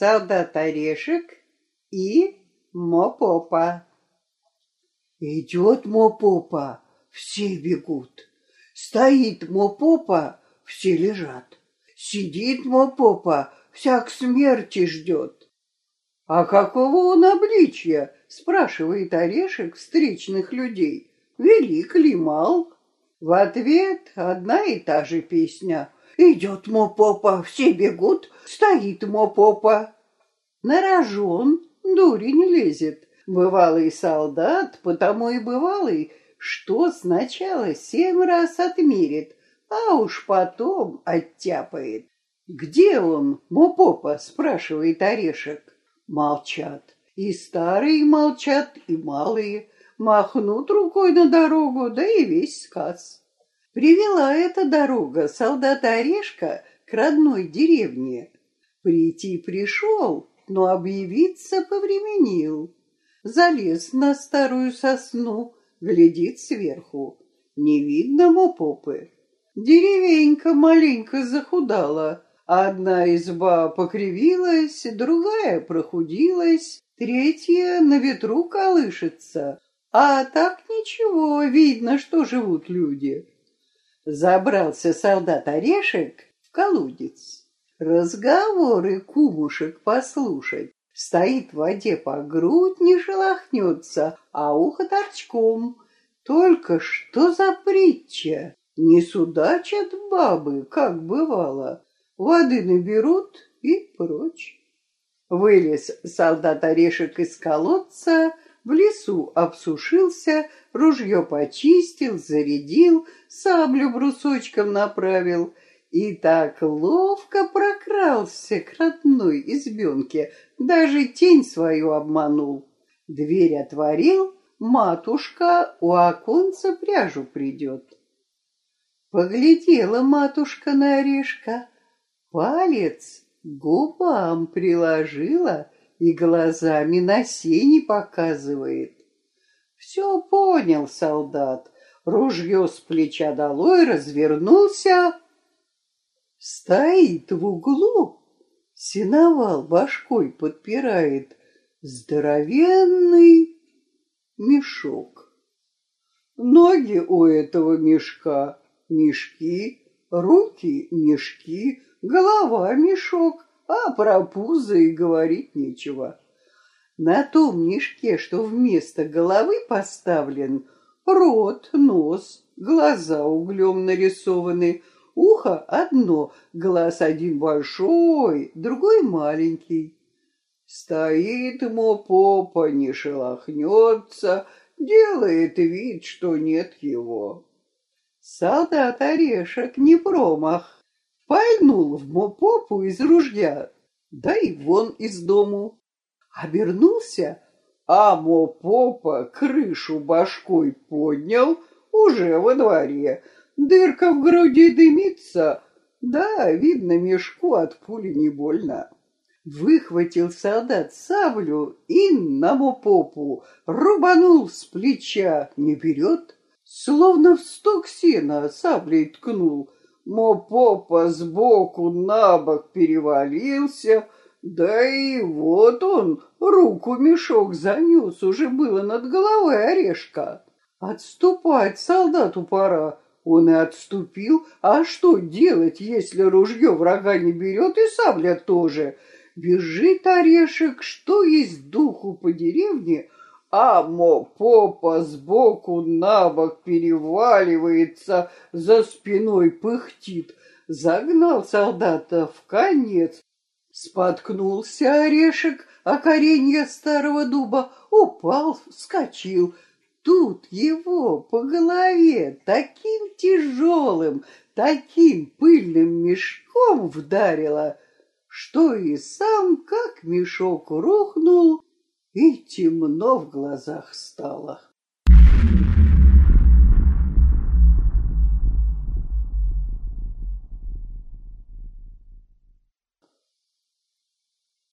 солдат Орешек и Мопопа. Идет Мопопа, все бегут. Стоит Мопопа, все лежат. Сидит Мопопа, всяк смерти ждет. «А какого он обличья?» — спрашивает Орешек встречных людей. «Велик ли мал?» В ответ одна и та же песня. Идет Мопопа, все бегут, стоит Мопопа. На рожон дурень лезет. Бывалый солдат, потому и бывалый, что сначала семь раз отмерит, а уж потом оттяпает. «Где он, Мопопа?» — спрашивает Орешек. Молчат. И старые молчат, и малые. Махнут рукой на дорогу, да и весь сказ. Привела эта дорога солдата Орешка к родной деревне. Прийти пришел, но объявиться повременил. Залез на старую сосну, глядит сверху. Не видно Мопопы. Деревенька маленько захудала, Одна изба покривилась, другая прохудилась, третья на ветру колышется. А так ничего, видно, что живут люди. Забрался солдат Орешек в колодец. Разговоры кумушек послушать. Стоит в воде по грудь, не шелохнется, а ухо торчком. Только что за притча? Не судачат бабы, как бывало воды наберут и прочь. Вылез солдат орешек из колодца, в лесу обсушился, ружье почистил, зарядил, саблю брусочком направил и так ловко прокрался к родной избенке, даже тень свою обманул. Дверь отворил, матушка у оконца пряжу придет. Поглядела матушка на орешка, Палец губам приложила и глазами на сени показывает. Все понял солдат, ружье с плеча долой развернулся. Стоит в углу, сеновал башкой подпирает здоровенный мешок. Ноги у этого мешка мешки, руки мешки, голова мешок, а про пузо и говорить нечего. На том мешке, что вместо головы поставлен, рот, нос, глаза углем нарисованы, ухо одно, глаз один большой, другой маленький. Стоит ему попа, не шелохнется, делает вид, что нет его. Солдат Орешек не промах, пальнул в попу из ружья, да и вон из дому. Обернулся, а Мопопа крышу башкой поднял уже во дворе. Дырка в груди дымится, да, видно, мешку от пули не больно. Выхватил солдат саблю и на Мопопу рубанул с плеча, не берет, словно в сток сена саблей ткнул — Мопопа сбоку на бок перевалился, да и вот он руку мешок занес, уже было над головой орешка. Отступать солдату пора. Он и отступил. А что делать, если ружье врага не берет и сабля тоже? Бежит орешек, что есть духу по деревне, а Мопопа сбоку на бок переваливается, за спиной пыхтит. Загнал солдата в конец. Споткнулся орешек о коренья старого дуба, упал, вскочил. Тут его по голове таким тяжелым, таким пыльным мешком вдарило, что и сам, как мешок рухнул, и темно в глазах стало.